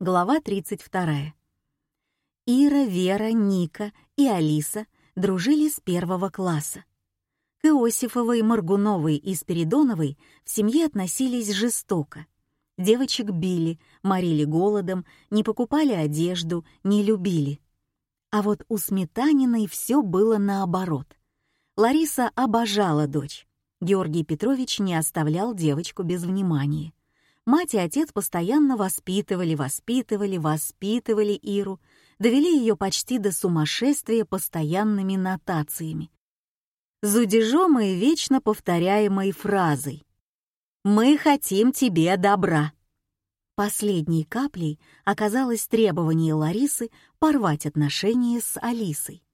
Глава 32. Ира, Вера, Ника и Алиса дружили с первого класса. К Иосифовой, Маргуновой и Спиридоновой в семье относились жестоко. Девочек били, морили голодом, не покупали одежду, не любили. А вот у Сметаниной все было наоборот. Лариса обожала дочь. Георгий Петрович не оставлял девочку без внимания. Мать и отец постоянно воспитывали, воспитывали, воспитывали Иру, довели ее почти до сумасшествия постоянными нотациями. Зудежом и вечно повторяемой фразой «Мы хотим тебе добра». Последней каплей оказалось требование Ларисы порвать отношения с Алисой.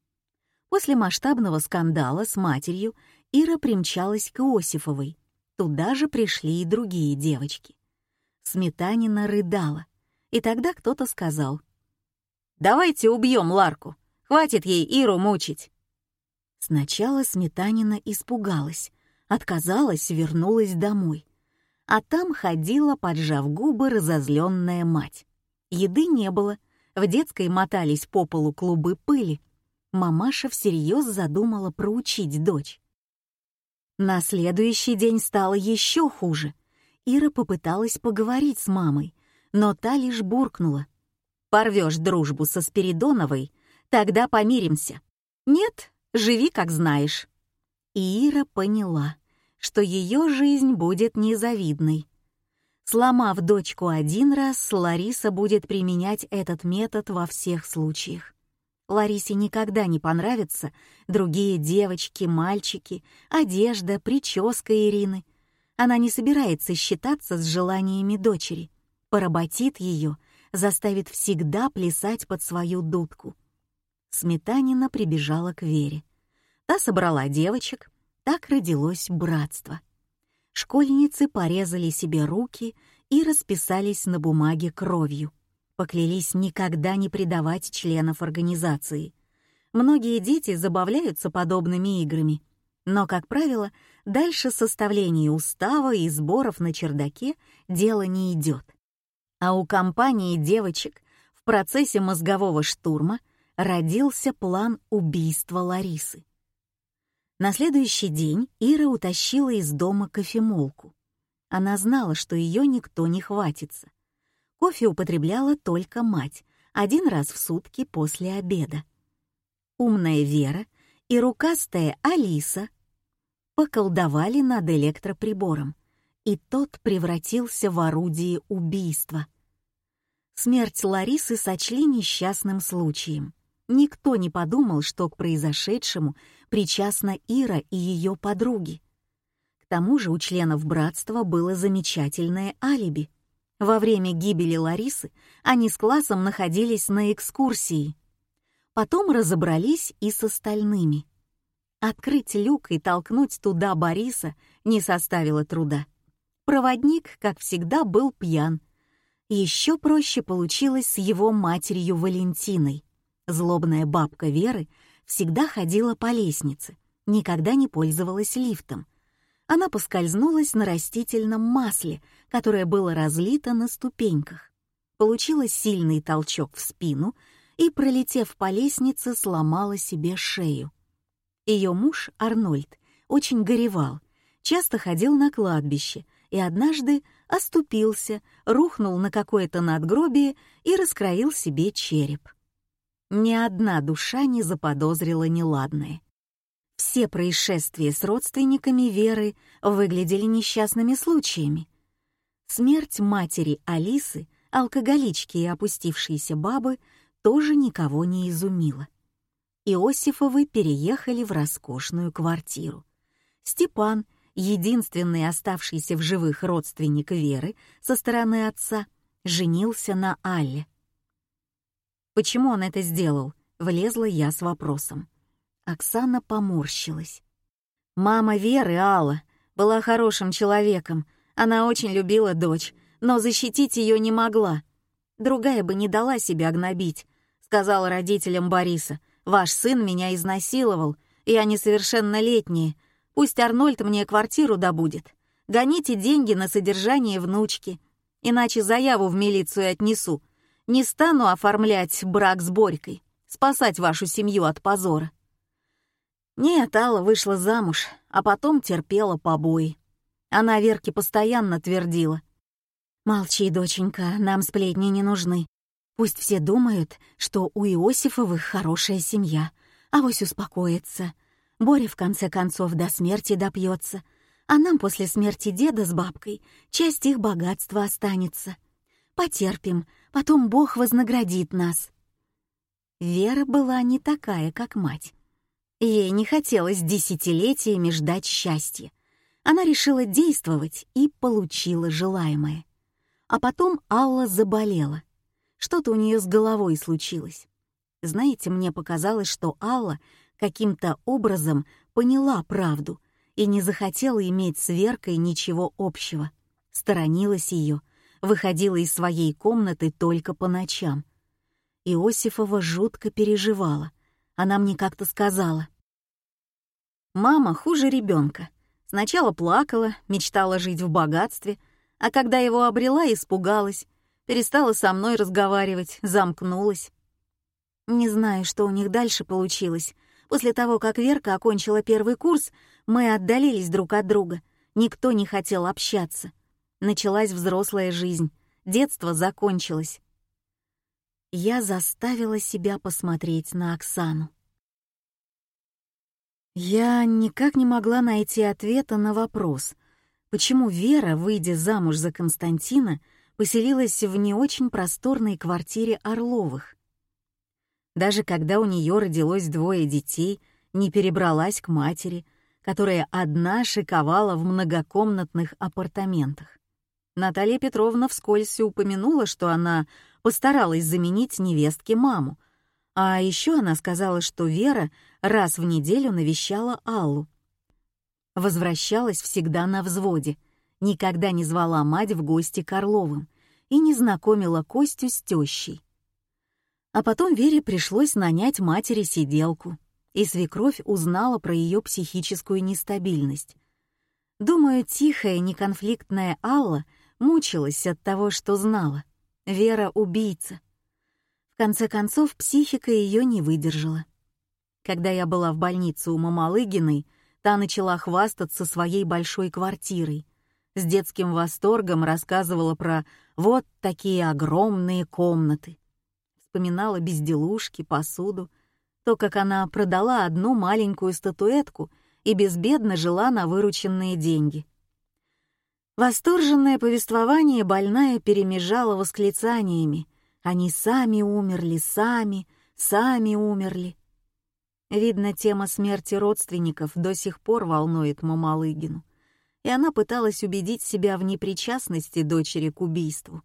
После масштабного скандала с матерью Ира примчалась к Иосифовой. Туда же пришли и другие девочки. Сметанина рыдала, и тогда кто-то сказал. «Давайте убьем Ларку, хватит ей Иру мучить». Сначала Сметанина испугалась, отказалась, вернулась домой. А там ходила, поджав губы, разозленная мать. Еды не было, в детской мотались по полу клубы пыли. Мамаша всерьез задумала проучить дочь. На следующий день стало еще хуже — Ира попыталась поговорить с мамой, но та лишь буркнула. «Порвешь дружбу со Спиридоновой, тогда помиримся. Нет, живи как знаешь». И Ира поняла, что ее жизнь будет незавидной. Сломав дочку один раз, Лариса будет применять этот метод во всех случаях. Ларисе никогда не понравятся другие девочки, мальчики, одежда, прическа Ирины — она не собирается считаться с желаниями дочери, поработит ее, заставит всегда плясать под свою дудку. Сметанина прибежала к Вере. Та собрала девочек, так родилось братство. Школьницы порезали себе руки и расписались на бумаге кровью. Поклялись никогда не предавать членов организации. Многие дети забавляются подобными играми — но, как правило, дальше составления устава и сборов на чердаке дело не идет. А у компании девочек в процессе мозгового штурма родился план убийства Ларисы. На следующий день Ира утащила из дома кофемолку. Она знала, что ее никто не хватится. Кофе употребляла только мать, один раз в сутки после обеда. Умная Вера и рукастая Алиса поколдовали над электроприбором, и тот превратился в орудие убийства. Смерть Ларисы сочли несчастным случаем. Никто не подумал, что к произошедшему причастна Ира и ее подруги. К тому же у членов братства было замечательное алиби. Во время гибели Ларисы они с классом находились на экскурсии. Потом разобрались и с остальными — Открыть люк и толкнуть туда Бориса не составило труда. Проводник, как всегда, был пьян. Еще проще получилось с его матерью Валентиной. Злобная бабка Веры всегда ходила по лестнице, никогда не пользовалась лифтом. Она поскользнулась на растительном масле, которое было разлито на ступеньках. Получила сильный толчок в спину и, пролетев по лестнице, сломала себе шею. Ее муж, Арнольд, очень горевал, часто ходил на кладбище и однажды оступился, рухнул на какое-то надгробие и раскроил себе череп. Ни одна душа не заподозрила неладное. Все происшествия с родственниками Веры выглядели несчастными случаями. Смерть матери Алисы, алкоголички и опустившейся бабы тоже никого не изумила. Иосифовы переехали в роскошную квартиру. Степан, единственный оставшийся в живых родственник Веры со стороны отца, женился на Алле. «Почему он это сделал?» — влезла я с вопросом. Оксана поморщилась. «Мама Веры, Алла, была хорошим человеком. Она очень любила дочь, но защитить ее не могла. Другая бы не дала себя гнобить», — сказала родителям Бориса — Ваш сын меня изнасиловал, я несовершеннолетняя. Пусть Арнольд мне квартиру добудет. Гоните деньги на содержание внучки, иначе заяву в милицию отнесу. Не стану оформлять брак с Борькой, спасать вашу семью от позора. Нет, Алла вышла замуж, а потом терпела побои. Она Верке постоянно твердила. «Молчи, доченька, нам сплетни не нужны. Пусть все думают, что у Иосифовых хорошая семья, а вось успокоится. Боря в конце концов до смерти допьется, а нам после смерти деда с бабкой часть их богатства останется. Потерпим, потом Бог вознаградит нас». Вера была не такая, как мать. Ей не хотелось десятилетиями ждать счастья. Она решила действовать и получила желаемое. А потом Алла заболела. Что-то у нее с головой случилось. Знаете, мне показалось, что Алла каким-то образом поняла правду и не захотела иметь с Веркой ничего общего. Сторонилась ее, выходила из своей комнаты только по ночам. Иосифова жутко переживала. Она мне как-то сказала. Мама хуже ребенка. Сначала плакала, мечтала жить в богатстве, а когда его обрела, испугалась, перестала со мной разговаривать, замкнулась. Не знаю, что у них дальше получилось. После того, как Верка окончила первый курс, мы отдалились друг от друга. Никто не хотел общаться. Началась взрослая жизнь. Детство закончилось. Я заставила себя посмотреть на Оксану. Я никак не могла найти ответа на вопрос, почему Вера, выйдя замуж за Константина, поселилась в не очень просторной квартире Орловых. Даже когда у нее родилось двое детей, не перебралась к матери, которая одна шиковала в многокомнатных апартаментах. Наталья Петровна вскользь упомянула, что она постаралась заменить невестке маму, а еще она сказала, что Вера раз в неделю навещала Аллу. Возвращалась всегда на взводе, никогда не звала мать в гости к Орловым и не знакомила Костю с тещей. А потом Вере пришлось нанять матери сиделку, и свекровь узнала про ее психическую нестабильность. Думаю, тихая, неконфликтная Алла мучилась от того, что знала. Вера — убийца, в конце концов, психика ее не выдержала. Когда я была в больнице у Мамалыгиной, та начала хвастаться своей большой квартирой. С детским восторгом рассказывала про вот такие огромные комнаты. Вспоминала безделушки, посуду, то, как она продала одну маленькую статуэтку и безбедно жила на вырученные деньги. Восторженное повествование больная перемежала восклицаниями — они сами умерли, сами, сами умерли. Видно, тема смерти родственников до сих пор волнует Мамалыгину, и она пыталась убедить себя в непричастности дочери к убийству.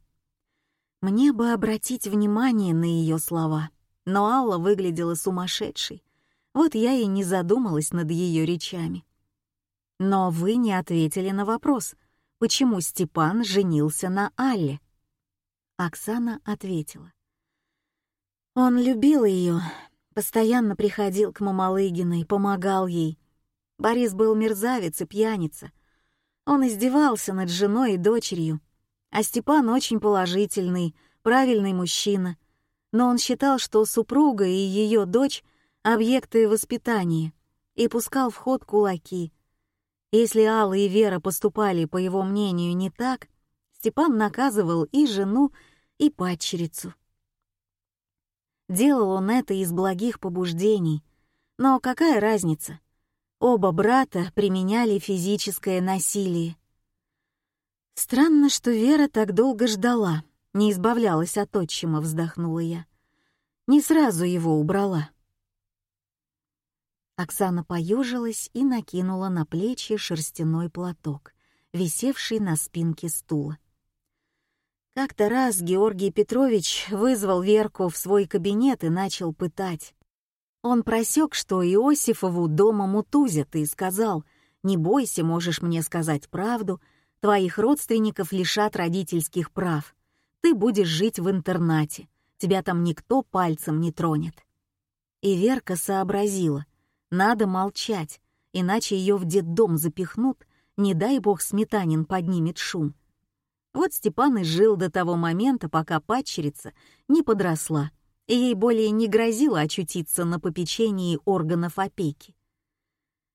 Мне бы обратить внимание на ее слова, но Алла выглядела сумасшедшей, вот я и не задумалась над ее речами. Но вы не ответили на вопрос, почему Степан женился на Алле. Оксана ответила. Он любил ее, постоянно приходил к Мамалыгиной, помогал ей. Борис был мерзавец и пьяница. Он издевался над женой и дочерью. А Степан очень положительный, правильный мужчина. Но он считал, что супруга и ее дочь — объекты воспитания, и пускал в ход кулаки. Если Алла и Вера поступали, по его мнению, не так, Степан наказывал и жену, и падчерицу. Делал он это из благих побуждений, но какая разница? Оба брата применяли физическое насилие. Странно, что Вера так долго ждала, не избавлялась от отчима, вздохнула я. Не сразу его убрала. Оксана поежилась и накинула на плечи шерстяной платок, висевший на спинке стула. Как-то раз Георгий Петрович вызвал Верку в свой кабинет и начал пытать. Он просек, что Иосифову дома мутузят, и сказал, «Не бойся, можешь мне сказать правду, твоих родственников лишат родительских прав. Ты будешь жить в интернате, тебя там никто пальцем не тронет». И Верка сообразила, надо молчать, иначе ее в детдом запихнут, не дай бог сметанин поднимет шум. Вот Степан и жил до того момента, пока падчерица не подросла, и ей более не грозило очутиться на попечении органов опеки.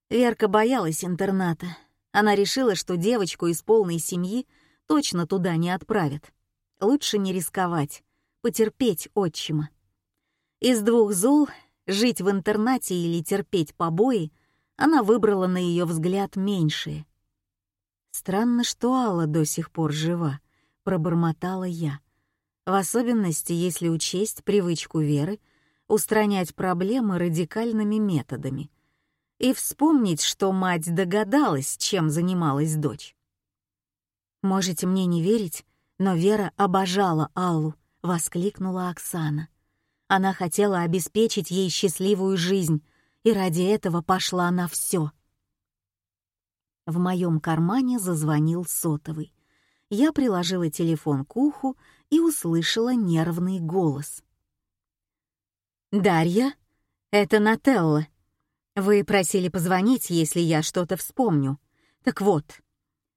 Верка боялась интерната. Она решила, что девочку из полной семьи точно туда не отправят. Лучше не рисковать, потерпеть отчима. Из двух зол — жить в интернате или терпеть побои — она выбрала на ее взгляд меньшее. Странно, что Алла до сих пор жива, пробормотала я. В особенности, если учесть привычку Веры устранять проблемы радикальными методами. И вспомнить, что мать догадалась, чем занималась дочь. Можете мне не верить, но Вера обожала Аллу, воскликнула Оксана. Она хотела обеспечить ей счастливую жизнь, и ради этого пошла на все. В моем кармане зазвонил сотовый. Я приложила телефон к уху и услышала нервный голос. «Дарья, это Нателла. Вы просили позвонить, если я что-то вспомню. Так вот,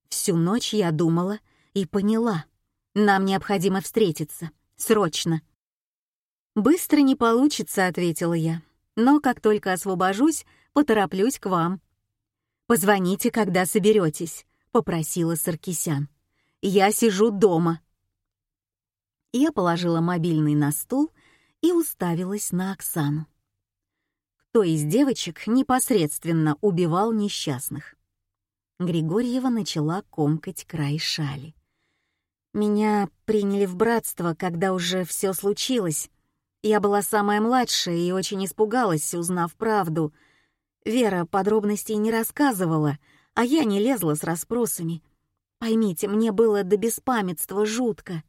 всю ночь я думала и поняла. Нам необходимо встретиться. Срочно. «Быстро не получится», — ответила я. «Но как только освобожусь, потороплюсь к вам». «Позвоните, когда соберетесь», — попросила Саркисян. «Я сижу дома». Я положила мобильный на стул и уставилась на Оксану. Кто из девочек непосредственно убивал несчастных? Григорьева начала комкать край шали. «Меня приняли в братство, когда уже все случилось», я была самая младшая и очень испугалась, узнав правду. Вера подробностей не рассказывала, а я не лезла с расспросами. Поймите, мне было до беспамятства жутко.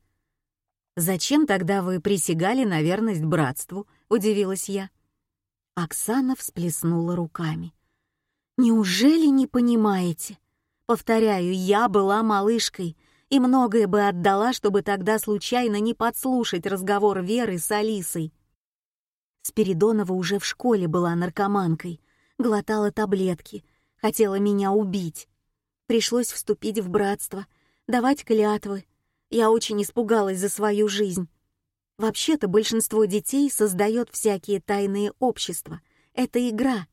«Зачем тогда вы присягали на верность братству?» — удивилась я. Оксана всплеснула руками. «Неужели не понимаете? Повторяю, я была малышкой — и многое бы отдала, чтобы тогда случайно не подслушать разговор Веры с Алисой. Спиридонова уже в школе была наркоманкой, глотала таблетки, хотела меня убить. Пришлось вступить в братство, давать клятвы. Я очень испугалась за свою жизнь. Вообще-то большинство детей создает всякие тайные общества. Это игра.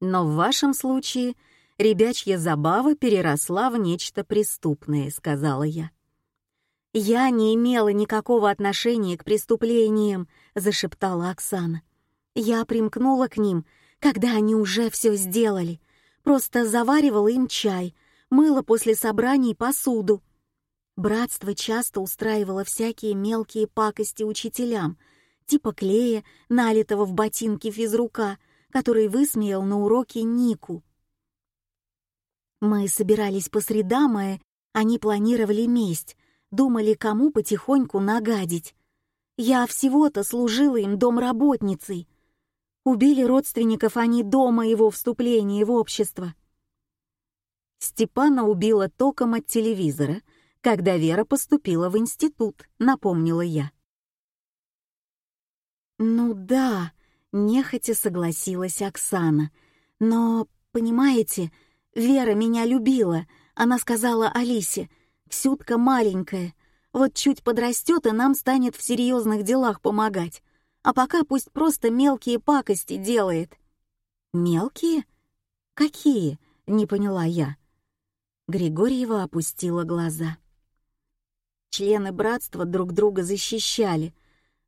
Но в вашем случае ребячья забава переросла в нечто преступное», — сказала я. «Я не имела никакого отношения к преступлениям», — зашептала Оксана. «Я примкнула к ним, когда они уже все сделали. Просто заваривала им чай, мыла после собраний посуду. Братство часто устраивало всякие мелкие пакости учителям, типа клея, налитого в ботинки физрука, который высмеял на уроке Нику. Мы собирались по средам, и они планировали месть, думали, кому потихоньку нагадить. Я всего-то служила им домработницей. Убили родственников они до моего вступления в общество. Степана убила током от телевизора, когда Вера поступила в институт, напомнила я. «Ну да», — нехотя согласилась Оксана. «Но, понимаете, Вера меня любила. Она сказала Алисе, «Ксютка маленькая, вот чуть подрастет, и нам станет в серьезных делах помогать. А пока пусть просто мелкие пакости делает». «Мелкие? Какие?» — не поняла я. Григорьева опустила глаза. Члены братства друг друга защищали.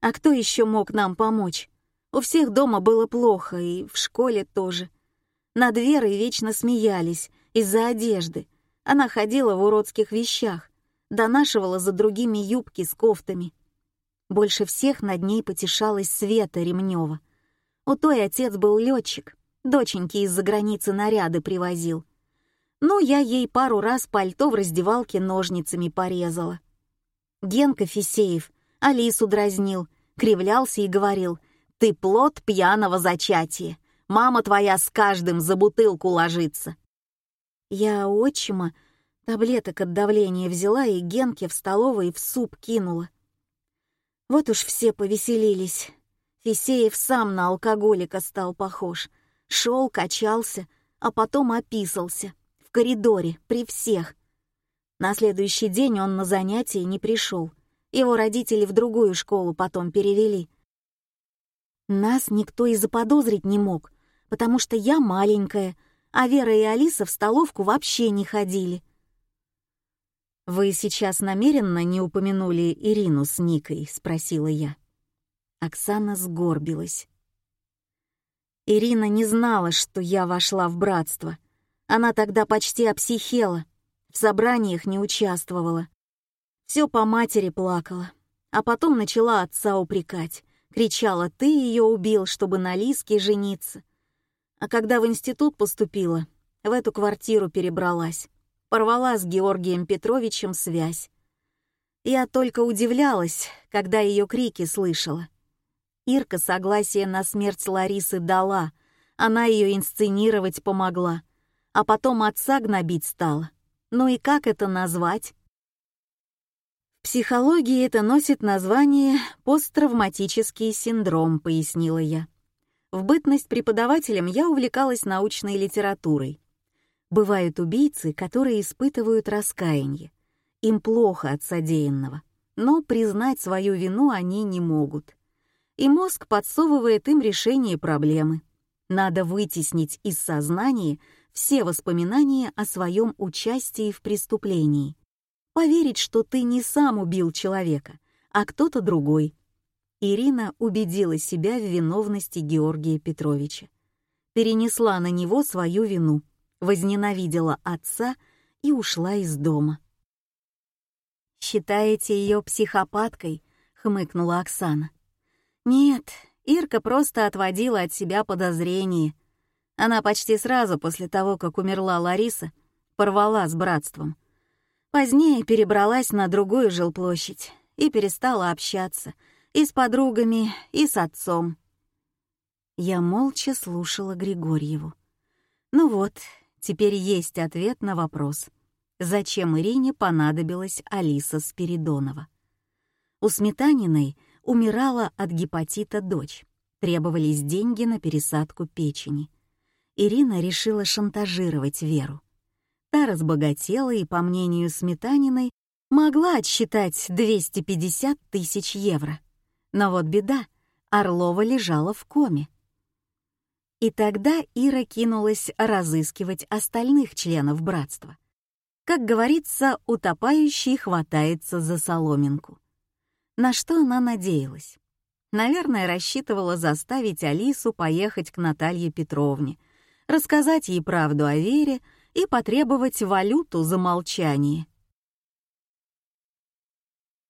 А кто еще мог нам помочь? У всех дома было плохо, и в школе тоже. Над Верой вечно смеялись из-за одежды. Она ходила в уродских вещах, донашивала за другими юбки с кофтами. Больше всех над ней потешалась Света Ремнева. У той отец был летчик, доченьки из-за границы наряды привозил. Ну, я ей пару раз пальто в раздевалке ножницами порезала. Генка Фисеев Алису дразнил, кривлялся и говорил «Ты плод пьяного зачатия». Мама твоя с каждым за бутылку ложится». Я отчима таблеток от давления взяла и Генке в столовой в суп кинула. Вот уж все повеселились. Фисеев сам на алкоголика стал похож. Шел, качался, а потом описался. В коридоре, при всех. На следующий день он на занятия не пришел. Его родители в другую школу потом перевели. Нас никто и заподозрить не мог, потому что я маленькая, а Вера и Алиса в столовку вообще не ходили. «Вы сейчас намеренно не упомянули Ирину с Никой?» — спросила я. Оксана сгорбилась. Ирина не знала, что я вошла в братство. Она тогда почти обсихела, в собраниях не участвовала. Все по матери плакала, а потом начала отца упрекать. Кричала, ты ее убил, чтобы на Лиске жениться. А когда в институт поступила, в эту квартиру перебралась. Порвала с Георгием Петровичем связь. Я только удивлялась, когда ее крики слышала. Ирка согласие на смерть Ларисы дала, она ее инсценировать помогла, а потом отца гнобить стала. Ну и как это назвать? В психологии это носит название посттравматический синдром, пояснила я. В бытность преподавателем я увлекалась научной литературой. Бывают убийцы, которые испытывают раскаяние. Им плохо от содеянного, но признать свою вину они не могут и мозг подсовывает им решение проблемы. Надо вытеснить из сознания все воспоминания о своем участии в преступлении. Поверить, что ты не сам убил человека, а кто-то другой. Ирина убедила себя в виновности Георгия Петровича. Перенесла на него свою вину, возненавидела отца и ушла из дома. «Считаете ее психопаткой?» — хмыкнула Оксана. Нет, Ирка просто отводила от себя подозрения. Она почти сразу после того, как умерла Лариса, порвала с братством. Позднее перебралась на другую жилплощадь и перестала общаться и с подругами, и с отцом. Я молча слушала Григорьеву. Ну вот, теперь есть ответ на вопрос. Зачем Ирине понадобилась Алиса Спиридонова? У Сметаниной умирала от гепатита дочь. Требовались деньги на пересадку печени. Ирина решила шантажировать Веру. Та разбогатела и, по мнению Сметаниной, могла отсчитать 250 тысяч евро. Но вот беда, Орлова лежала в коме. И тогда Ира кинулась разыскивать остальных членов братства. Как говорится, утопающий хватается за соломинку. На что она надеялась? Наверное, рассчитывала заставить Алису поехать к Наталье Петровне, рассказать ей правду о Вере и потребовать валюту за молчание.